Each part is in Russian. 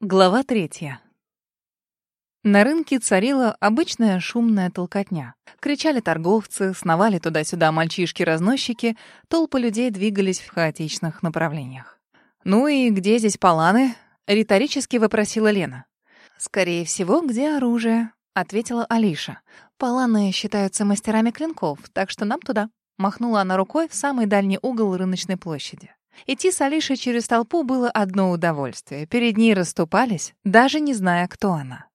Глава третья. На рынке царила обычная шумная толкотня. Кричали торговцы, сновали туда-сюда мальчишки-разносчики, толпы людей двигались в хаотичных направлениях. «Ну и где здесь паланы?» — риторически вопросила Лена. «Скорее всего, где оружие?» — ответила Алиша. «Паланы считаются мастерами клинков, так что нам туда». Махнула она рукой в самый дальний угол рыночной площади. Идти с Алишей через толпу было одно удовольствие. Перед ней расступались, даже не зная, кто она.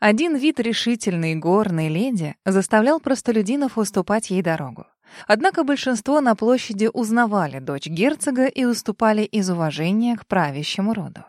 Один вид решительной горной леди заставлял простолюдинов уступать ей дорогу. Однако большинство на площади узнавали дочь герцога и уступали из уважения к правящему роду.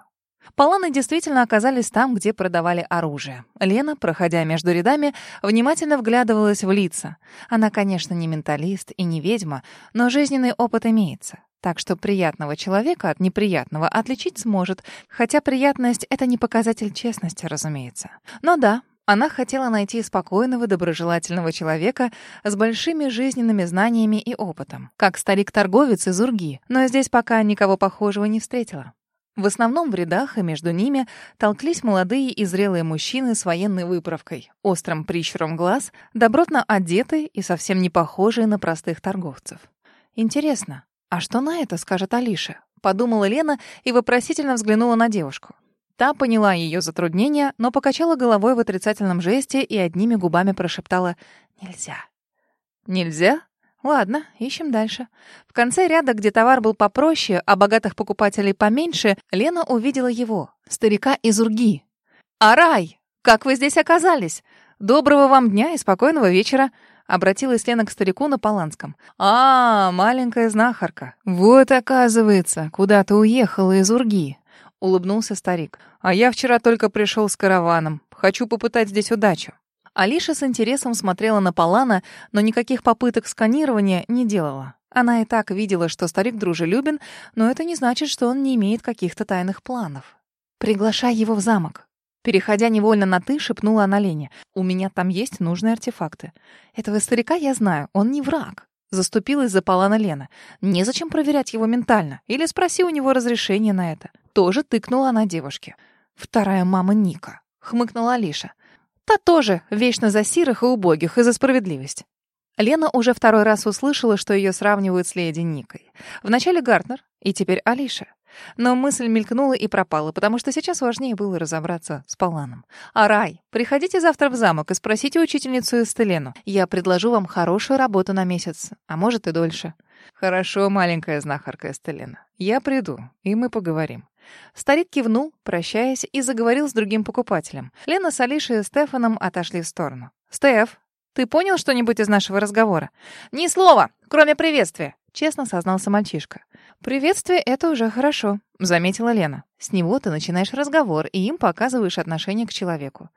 Паланы действительно оказались там, где продавали оружие. Лена, проходя между рядами, внимательно вглядывалась в лица. Она, конечно, не менталист и не ведьма, но жизненный опыт имеется. Так что приятного человека от неприятного отличить сможет, хотя приятность — это не показатель честности, разумеется. Но да, она хотела найти спокойного, доброжелательного человека с большими жизненными знаниями и опытом, как старик-торговец из Урги, но здесь пока никого похожего не встретила. В основном в рядах и между ними толклись молодые и зрелые мужчины с военной выправкой, острым прищуром глаз, добротно одетые и совсем не похожие на простых торговцев. Интересно, «А что на это скажет Алиша?» — подумала Лена и вопросительно взглянула на девушку. Та поняла ее затруднение, но покачала головой в отрицательном жесте и одними губами прошептала «Нельзя». «Нельзя? Ладно, ищем дальше». В конце ряда, где товар был попроще, а богатых покупателей поменьше, Лена увидела его, старика из Урги. «Арай! Как вы здесь оказались? Доброго вам дня и спокойного вечера!» Обратилась Лена к старику на Поланском. «А, маленькая знахарка. Вот, оказывается, куда ты уехала из Урги». Улыбнулся старик. «А я вчера только пришел с караваном. Хочу попытать здесь удачу». Алиша с интересом смотрела на Полана, но никаких попыток сканирования не делала. Она и так видела, что старик дружелюбен, но это не значит, что он не имеет каких-то тайных планов. «Приглашай его в замок», Переходя невольно на «ты», шепнула она Лене. «У меня там есть нужные артефакты. Этого старика я знаю, он не враг». Заступилась за Полана Лена. «Незачем проверять его ментально. Или спроси у него разрешение на это». Тоже тыкнула она девушке. «Вторая мама Ника», — хмыкнула Алиша. «Та тоже вечно за сирых и убогих, и за справедливость». Лена уже второй раз услышала, что ее сравнивают с леди Никой. Вначале Гартнер, и теперь Алиша. Но мысль мелькнула и пропала, потому что сейчас важнее было разобраться с Поланом. «Арай, приходите завтра в замок и спросите учительницу Эстелену. Я предложу вам хорошую работу на месяц, а может и дольше». «Хорошо, маленькая знахарка Эстелена. Я приду, и мы поговорим». Старик кивнул, прощаясь, и заговорил с другим покупателем. Лена с Алишей и Стефаном отошли в сторону. «Стеф, ты понял что-нибудь из нашего разговора?» «Ни слова, кроме приветствия», — честно сознался мальчишка. «Приветствие — это уже хорошо», — заметила Лена. «С него ты начинаешь разговор, и им показываешь отношение к человеку».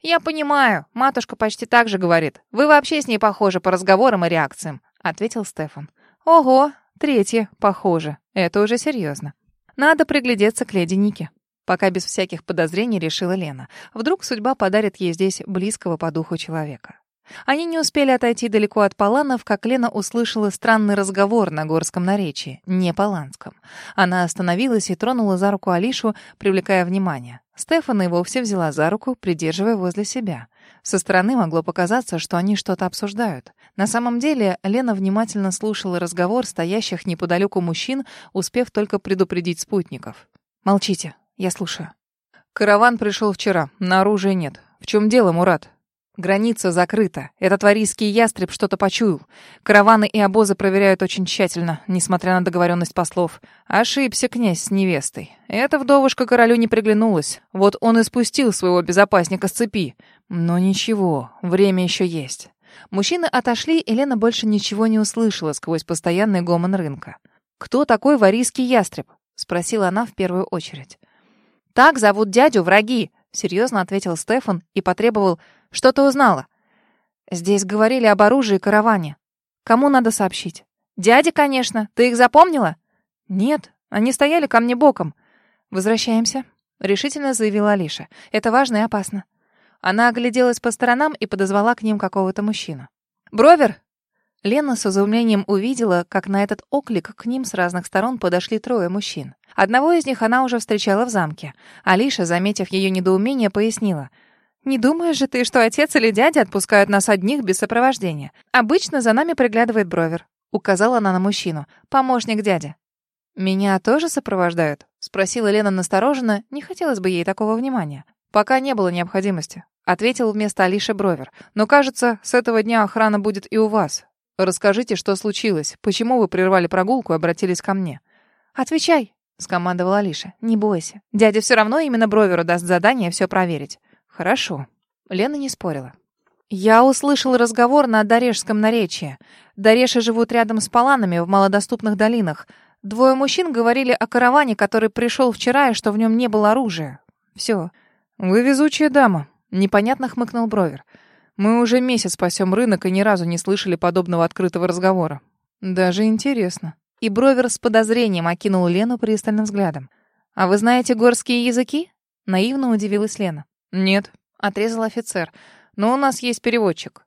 «Я понимаю. Матушка почти так же говорит. Вы вообще с ней похожи по разговорам и реакциям», — ответил Стефан. «Ого, третье, похоже. Это уже серьезно. Надо приглядеться к леди Нике». Пока без всяких подозрений решила Лена. Вдруг судьба подарит ей здесь близкого по духу человека. Они не успели отойти далеко от Паланов, как Лена услышала странный разговор на горском наречии, не паланском. Она остановилась и тронула за руку Алишу, привлекая внимание. Стефана и вовсе взяла за руку, придерживая возле себя. Со стороны могло показаться, что они что-то обсуждают. На самом деле Лена внимательно слушала разговор стоящих неподалеку мужчин, успев только предупредить спутников. «Молчите, я слушаю». «Караван пришел вчера, на оружие нет. В чем дело, Мурат?» Граница закрыта. Этот варийский ястреб что-то почуял. Караваны и обозы проверяют очень тщательно, несмотря на договоренность послов. Ошибся князь с невестой. Эта вдовушка королю не приглянулась. Вот он и спустил своего безопасника с цепи. Но ничего, время еще есть. Мужчины отошли, и Лена больше ничего не услышала сквозь постоянный гомон рынка. «Кто такой варийский ястреб?» — спросила она в первую очередь. «Так зовут дядю враги», — серьезно ответил Стефан и потребовал что ты узнала? Здесь говорили об оружии и караване. Кому надо сообщить? Дяде, конечно. Ты их запомнила? Нет, они стояли ко мне боком. Возвращаемся, решительно заявила Алиша. Это важно и опасно. Она огляделась по сторонам и подозвала к ним какого-то мужчину. Бровер, Лена с изумлением увидела, как на этот оклик к ним с разных сторон подошли трое мужчин. Одного из них она уже встречала в замке. Алиша, заметив ее недоумение, пояснила. «Не думаешь же ты, что отец или дядя отпускают нас одних без сопровождения? Обычно за нами приглядывает Бровер», — указала она на мужчину. «Помощник дяди». «Меня тоже сопровождают?» — спросила Лена настороженно. Не хотелось бы ей такого внимания. «Пока не было необходимости», — ответил вместо Алиши Бровер. «Но, кажется, с этого дня охрана будет и у вас. Расскажите, что случилось, почему вы прервали прогулку и обратились ко мне?» «Отвечай», — скомандовала Алиша. «Не бойся. Дядя все равно именно Броверу даст задание все проверить». «Хорошо». Лена не спорила. Я услышал разговор на Дорешском наречии. Дореши живут рядом с Паланами в малодоступных долинах. Двое мужчин говорили о караване, который пришел вчера, и что в нем не было оружия. Все. «Вы везучая дама», — непонятно хмыкнул Бровер. Мы уже месяц пасем рынок и ни разу не слышали подобного открытого разговора. Даже интересно. И Бровер с подозрением окинул Лену пристальным взглядом. «А вы знаете горские языки?» Наивно удивилась Лена. «Нет», — отрезал офицер. «Но у нас есть переводчик».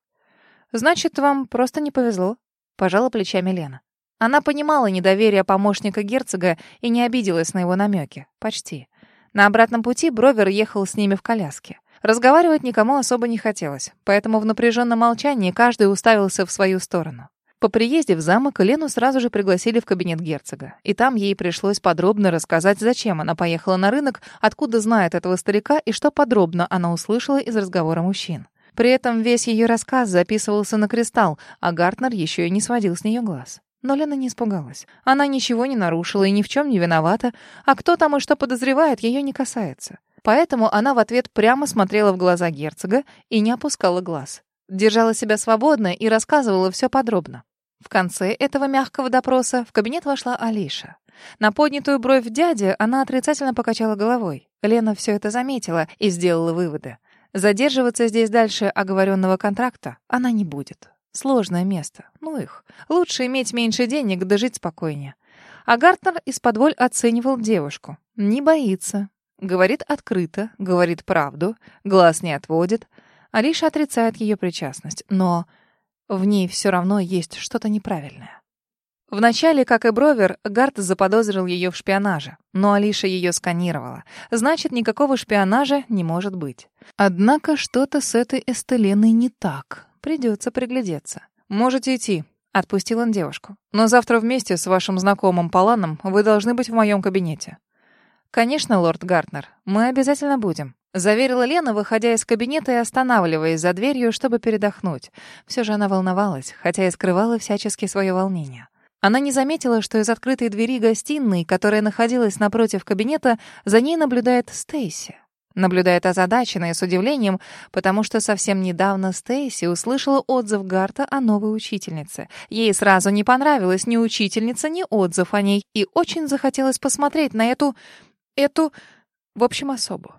«Значит, вам просто не повезло», — пожала плечами Лена. Она понимала недоверие помощника герцога и не обиделась на его намеки. Почти. На обратном пути Бровер ехал с ними в коляске. Разговаривать никому особо не хотелось, поэтому в напряженном молчании каждый уставился в свою сторону. По приезде в замок Лену сразу же пригласили в кабинет герцога, и там ей пришлось подробно рассказать, зачем она поехала на рынок, откуда знает этого старика и что подробно она услышала из разговора мужчин. При этом весь ее рассказ записывался на кристалл, а Гартнер еще и не сводил с нее глаз. Но Лена не испугалась. Она ничего не нарушила и ни в чем не виновата, а кто там и что подозревает, ее не касается. Поэтому она в ответ прямо смотрела в глаза герцога и не опускала глаз. Держала себя свободно и рассказывала все подробно. В конце этого мягкого допроса в кабинет вошла Алиша. На поднятую бровь дяди она отрицательно покачала головой. Лена все это заметила и сделала выводы. Задерживаться здесь дальше оговоренного контракта она не будет. Сложное место. Ну их. Лучше иметь меньше денег, да жить спокойнее. А Гартнер из-под оценивал девушку. Не боится, Говорит открыто, говорит правду, глаз не отводит. Алиша отрицает ее причастность, но в ней все равно есть что-то неправильное. Вначале, как и Бровер, Гарт заподозрил ее в шпионаже, но Алиша ее сканировала. Значит, никакого шпионажа не может быть. Однако что-то с этой Эстеленой не так. Придется приглядеться. «Можете идти», — отпустил он девушку. «Но завтра вместе с вашим знакомым Паланом вы должны быть в моем кабинете. «Конечно, лорд Гартнер, мы обязательно будем», — заверила Лена, выходя из кабинета и останавливаясь за дверью, чтобы передохнуть. Все же она волновалась, хотя и скрывала всячески свое волнение. Она не заметила, что из открытой двери гостиной, которая находилась напротив кабинета, за ней наблюдает Стейси. Наблюдает озадаченно и с удивлением, потому что совсем недавно Стейси услышала отзыв Гарта о новой учительнице. Ей сразу не понравилась ни учительница, ни отзыв о ней, и очень захотелось посмотреть на эту эту, в общем, особу.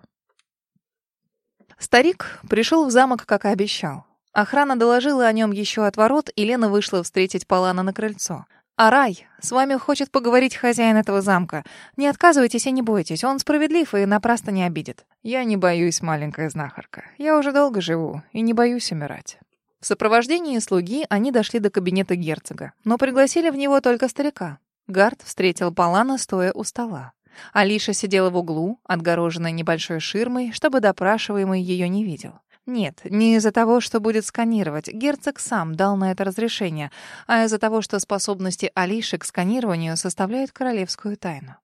Старик пришел в замок, как и обещал. Охрана доложила о нем еще от ворот, и Лена вышла встретить Палана на крыльцо. «Арай, с вами хочет поговорить хозяин этого замка. Не отказывайтесь и не бойтесь, он справедлив и напрасно не обидит». «Я не боюсь, маленькая знахарка. Я уже долго живу и не боюсь умирать». В сопровождении слуги они дошли до кабинета герцога, но пригласили в него только старика. Гард встретил Палана, стоя у стола. Алиша сидела в углу, отгороженная небольшой ширмой, чтобы допрашиваемый ее не видел. Нет, не из-за того, что будет сканировать. Герцог сам дал на это разрешение, а из-за того, что способности Алиши к сканированию составляют королевскую тайну.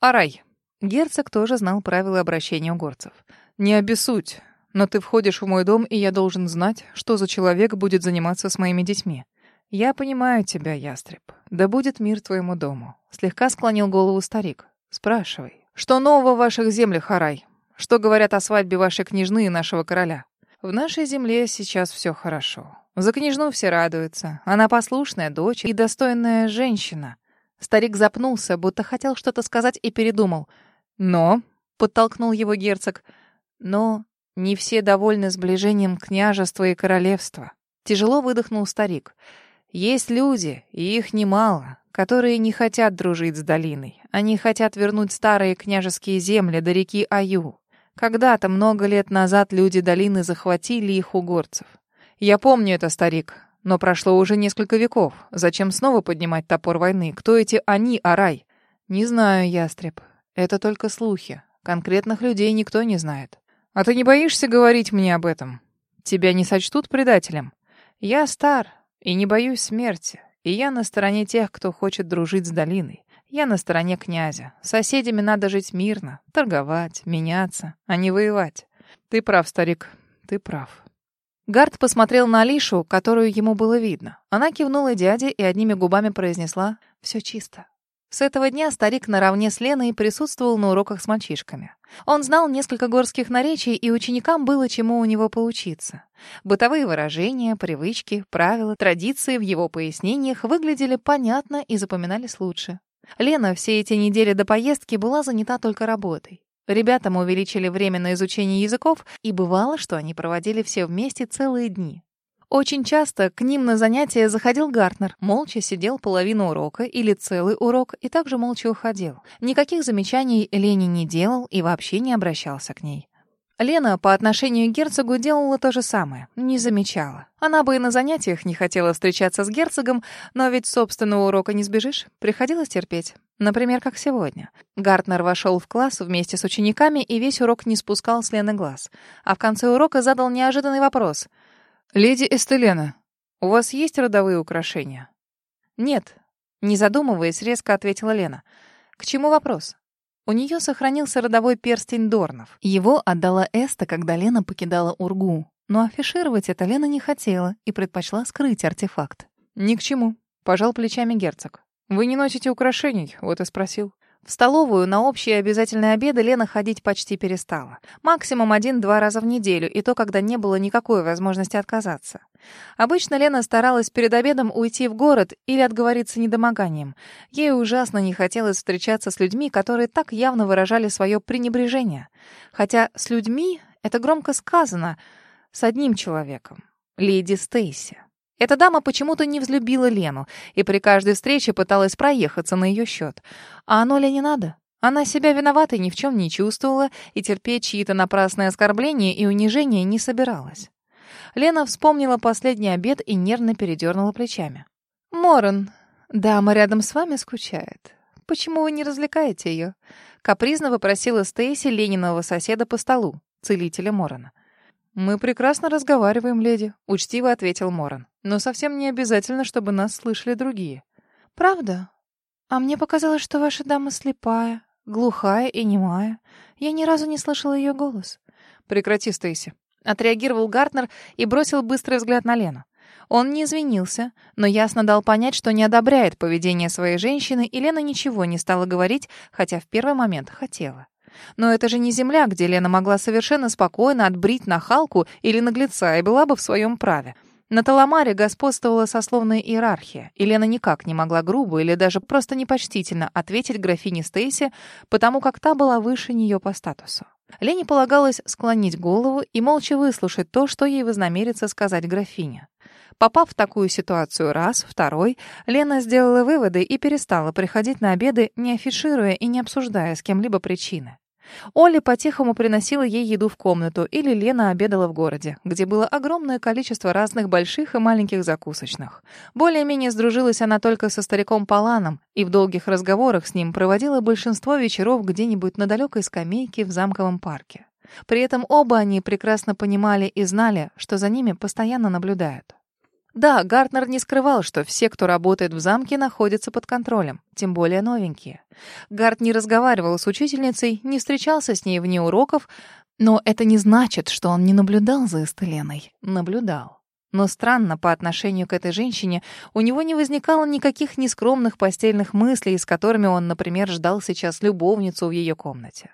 Арай. Герцог тоже знал правила обращения у горцев. «Не обессудь, но ты входишь в мой дом, и я должен знать, что за человек будет заниматься с моими детьми. Я понимаю тебя, ястреб. Да будет мир твоему дому». Слегка склонил голову старик. Спрашивай. Что нового в ваших землях, Харай? Что говорят о свадьбе вашей княжны и нашего короля? В нашей земле сейчас все хорошо. За княжну все радуются. Она послушная дочь и достойная женщина. Старик запнулся, будто хотел что-то сказать и передумал. Но, подтолкнул его герцог, но не все довольны сближением княжества и королевства. Тяжело выдохнул старик. Есть люди, и их немало, которые не хотят дружить с долиной. Они хотят вернуть старые княжеские земли до реки Аю. Когда-то, много лет назад, люди долины захватили их у горцев. Я помню это, старик. Но прошло уже несколько веков. Зачем снова поднимать топор войны? Кто эти они, Арай? Не знаю, ястреб. Это только слухи. Конкретных людей никто не знает. А ты не боишься говорить мне об этом? Тебя не сочтут предателем? Я стар и не боюсь смерти. И я на стороне тех, кто хочет дружить с долиной. Я на стороне князя. С соседями надо жить мирно, торговать, меняться, а не воевать. Ты прав, старик, ты прав. Гард посмотрел на Алишу, которую ему было видно. Она кивнула дяде и одними губами произнесла «Все чисто». С этого дня старик наравне с Леной присутствовал на уроках с мальчишками. Он знал несколько горских наречий, и ученикам было чему у него поучиться. Бытовые выражения, привычки, правила, традиции в его пояснениях выглядели понятно и запоминались лучше. Лена все эти недели до поездки была занята только работой. Ребятам увеличили время на изучение языков, и бывало, что они проводили все вместе целые дни. Очень часто к ним на занятия заходил Гартнер, молча сидел половину урока или целый урок и также молча уходил. Никаких замечаний Лене не делал и вообще не обращался к ней. Лена по отношению к герцогу делала то же самое, не замечала. Она бы и на занятиях не хотела встречаться с герцогом, но ведь собственного урока не сбежишь, приходилось терпеть. Например, как сегодня. Гартнер вошел в класс вместе с учениками и весь урок не спускал с Лены глаз. А в конце урока задал неожиданный вопрос. «Леди Эстелена, у вас есть родовые украшения?» «Нет», — не задумываясь, резко ответила Лена. «К чему вопрос?» У нее сохранился родовой перстень Дорнов. Его отдала Эста, когда Лена покидала Ургу. Но афишировать это Лена не хотела и предпочла скрыть артефакт. «Ни к чему», — пожал плечами герцог. «Вы не носите украшений?» — вот и спросил. В столовую на общие обязательные обеды Лена ходить почти перестала. Максимум один-два раза в неделю, и то, когда не было никакой возможности отказаться. Обычно Лена старалась перед обедом уйти в город или отговориться недомоганием. Ей ужасно не хотелось встречаться с людьми, которые так явно выражали свое пренебрежение. Хотя с людьми это громко сказано, с одним человеком — леди Стейси. Эта дама почему-то не взлюбила Лену и при каждой встрече пыталась проехаться на ее счет. А оно ли не надо? Она себя виноватой ни в чем не чувствовала и терпеть чьи-то напрасные оскорбления и унижения не собиралась. Лена вспомнила последний обед и нервно передернула плечами. «Моран, дама рядом с вами скучает. Почему вы не развлекаете ее?» Капризно вопросила Стейси Лениного соседа по столу, целителя Морана. «Мы прекрасно разговариваем, леди», — учтиво ответил Моран. «Но совсем не обязательно, чтобы нас слышали другие». «Правда? А мне показалось, что ваша дама слепая, глухая и немая. Я ни разу не слышала ее голос». «Прекрати, Стейси», — отреагировал Гартнер и бросил быстрый взгляд на Лену. Он не извинился, но ясно дал понять, что не одобряет поведение своей женщины, и Лена ничего не стала говорить, хотя в первый момент хотела. Но это же не земля, где Лена могла совершенно спокойно отбрить нахалку или наглеца и была бы в своем праве. На Таламаре господствовала сословная иерархия, и Лена никак не могла грубо или даже просто непочтительно ответить графине Стейси, потому как та была выше нее по статусу. Лене полагалось склонить голову и молча выслушать то, что ей вознамерится сказать графиня. Попав в такую ситуацию раз, второй, Лена сделала выводы и перестала приходить на обеды, не афишируя и не обсуждая с кем-либо причины. Оля по-тихому приносила ей еду в комнату, или Лена обедала в городе, где было огромное количество разных больших и маленьких закусочных. Более-менее сдружилась она только со стариком Паланом, и в долгих разговорах с ним проводила большинство вечеров где-нибудь на далекой скамейке в замковом парке. При этом оба они прекрасно понимали и знали, что за ними постоянно наблюдают. Да, Гартнер не скрывал, что все, кто работает в замке, находятся под контролем, тем более новенькие. Гарт не разговаривал с учительницей, не встречался с ней вне уроков, но это не значит, что он не наблюдал за Эстеленой. Наблюдал. Но странно, по отношению к этой женщине у него не возникало никаких нескромных постельных мыслей, с которыми он, например, ждал сейчас любовницу в ее комнате.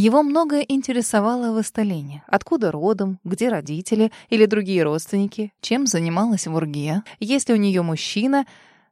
Его многое интересовало в Эсталине. Откуда родом, где родители или другие родственники, чем занималась в Урге, есть ли у нее мужчина.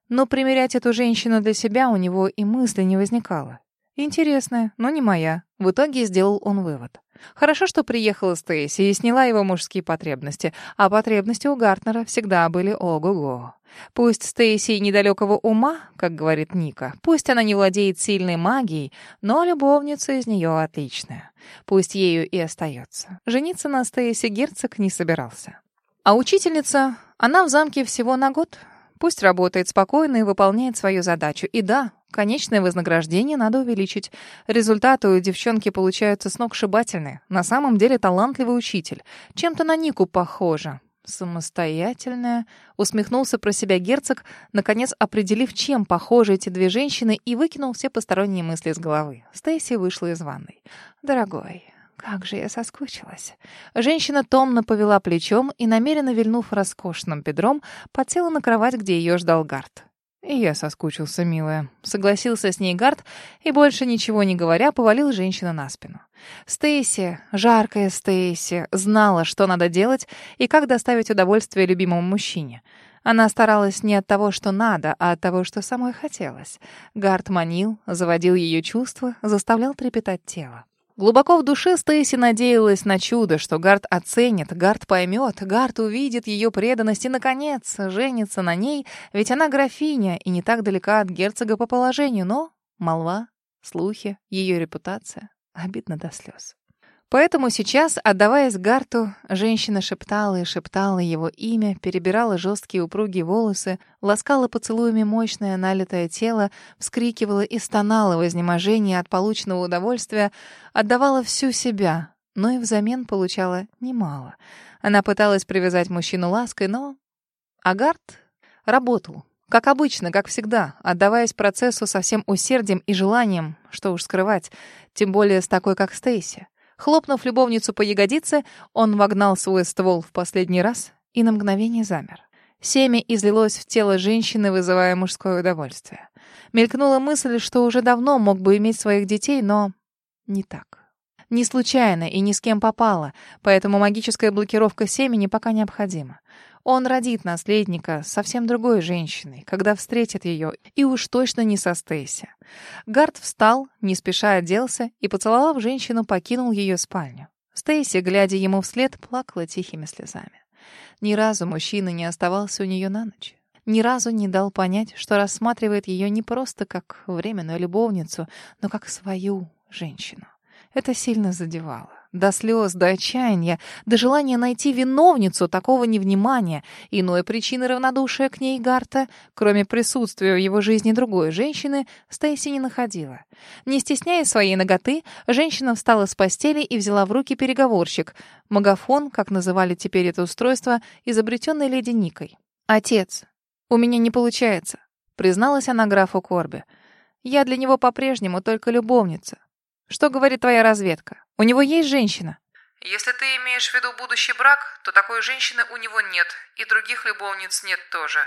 Но примерять эту женщину для себя у него и мысли не возникало. Интересная, но не моя. В итоге сделал он вывод. Хорошо, что приехала Стейси и сняла его мужские потребности, а потребности у Гартнера всегда были ого-го. Пусть Стейси недалекого ума, как говорит Ника, пусть она не владеет сильной магией, но любовница из нее отличная. Пусть ею и остается. Жениться на Стейси герцог не собирался. А учительница, Она в замке всего на год. Пусть работает спокойно и выполняет свою задачу. И да, конечное вознаграждение надо увеличить. Результаты у девчонки получаются сногсшибательные. На самом деле талантливый учитель. Чем-то на Нику похоже. Самостоятельная. Усмехнулся про себя герцог, наконец определив, чем похожи эти две женщины, и выкинул все посторонние мысли из головы. Стейси вышла из ванной. «Дорогой, как же я соскучилась. Женщина томно повела плечом и, намеренно вильнув роскошным бедром, подсела на кровать, где ее ждал Гард. «И я соскучился, милая», — согласился с ней Гард и, больше ничего не говоря, повалил женщину на спину. Стейси, жаркая Стейси, знала, что надо делать и как доставить удовольствие любимому мужчине. Она старалась не от того, что надо, а от того, что самой хотелось. Гард манил, заводил ее чувства, заставлял трепетать тело. Глубоко в душе Стейси надеялась на чудо, что Гард оценит, Гард поймет, Гард увидит ее преданность и, наконец, женится на ней, ведь она графиня и не так далека от герцога по положению, но молва, слухи, ее репутация обидно до слез. Поэтому сейчас, отдаваясь Гарту, женщина шептала и шептала его имя, перебирала жесткие упругие волосы, ласкала поцелуями мощное налитое тело, вскрикивала и стонала в изнеможении от полученного удовольствия, отдавала всю себя, но и взамен получала немало. Она пыталась привязать мужчину лаской, но... Агарт работал, как обычно, как всегда, отдаваясь процессу со всем усердием и желанием, что уж скрывать, тем более с такой, как Стейси. Хлопнув любовницу по ягодице, он вогнал свой ствол в последний раз и на мгновение замер. Семя излилось в тело женщины, вызывая мужское удовольствие. Мелькнула мысль, что уже давно мог бы иметь своих детей, но не так. Не случайно и ни с кем попало, поэтому магическая блокировка семени пока необходима. Он родит наследника совсем другой женщиной, когда встретит ее, и уж точно не со Стейси. Гард встал, не спеша оделся и, поцеловав женщину, покинул ее спальню. Стейси, глядя ему вслед, плакала тихими слезами. Ни разу мужчина не оставался у нее на ночь. Ни разу не дал понять, что рассматривает ее не просто как временную любовницу, но как свою женщину. Это сильно задевало. До слез, до отчаяния, до желания найти виновницу такого невнимания, иной причины равнодушия к ней Гарта, кроме присутствия в его жизни другой женщины, Стейси не находила. Не стесняя своей ноготы, женщина встала с постели и взяла в руки переговорщик, магафон, как называли теперь это устройство, изобретенный леди Никой. «Отец, у меня не получается», — призналась она графу Корби. «Я для него по-прежнему только любовница. Что говорит твоя разведка? У него есть женщина?» «Если ты имеешь в виду будущий брак, то такой женщины у него нет, и других любовниц нет тоже.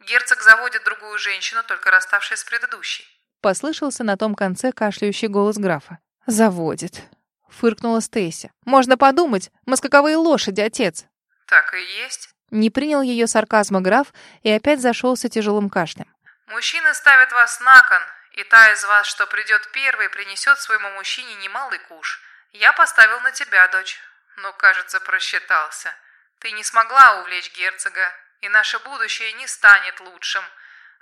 Герцог заводит другую женщину, только расставшись с предыдущей». Послышался на том конце кашляющий голос графа. «Заводит», — фыркнула Стейси. «Можно подумать, мы скаковые лошади, отец». «Так и есть». Не принял ее сарказма граф и опять зашелся тяжелым кашлем. «Мужчины ставят вас на кон, и та из вас, что придет первой, принесет своему мужчине немалый куш. Я поставил на тебя, дочь. Но, кажется, просчитался. Ты не смогла увлечь герцога, и наше будущее не станет лучшим.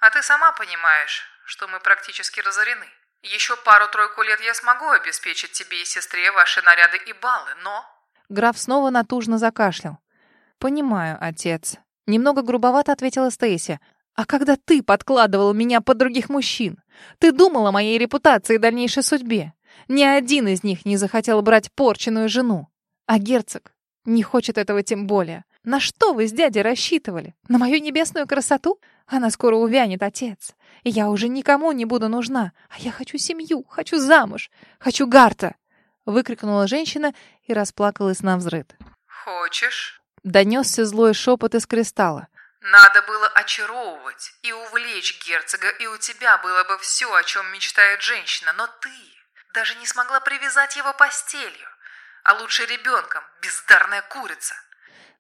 А ты сама понимаешь, что мы практически разорены. Еще пару-тройку лет я смогу обеспечить тебе и сестре ваши наряды и баллы, но...» Граф снова натужно закашлял. «Понимаю, отец». Немного грубовато ответила Стейси. А когда ты подкладывал меня под других мужчин? Ты думал о моей репутации и дальнейшей судьбе. Ни один из них не захотел брать порченную жену. А герцог не хочет этого тем более. На что вы с дядей рассчитывали? На мою небесную красоту? Она скоро увянет, отец. И я уже никому не буду нужна. А я хочу семью, хочу замуж, хочу Гарта!» Выкрикнула женщина и расплакалась на взрыд. «Хочешь?» Донесся злой шепот из кристалла. Надо было очаровывать и увлечь герцога, и у тебя было бы все, о чем мечтает женщина, но ты даже не смогла привязать его постелью, а лучше ребенком, бездарная курица.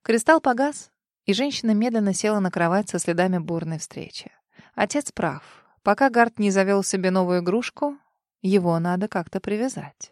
Кристалл погас, и женщина медленно села на кровать со следами бурной встречи. Отец прав. Пока Гард не завел себе новую игрушку, его надо как-то привязать.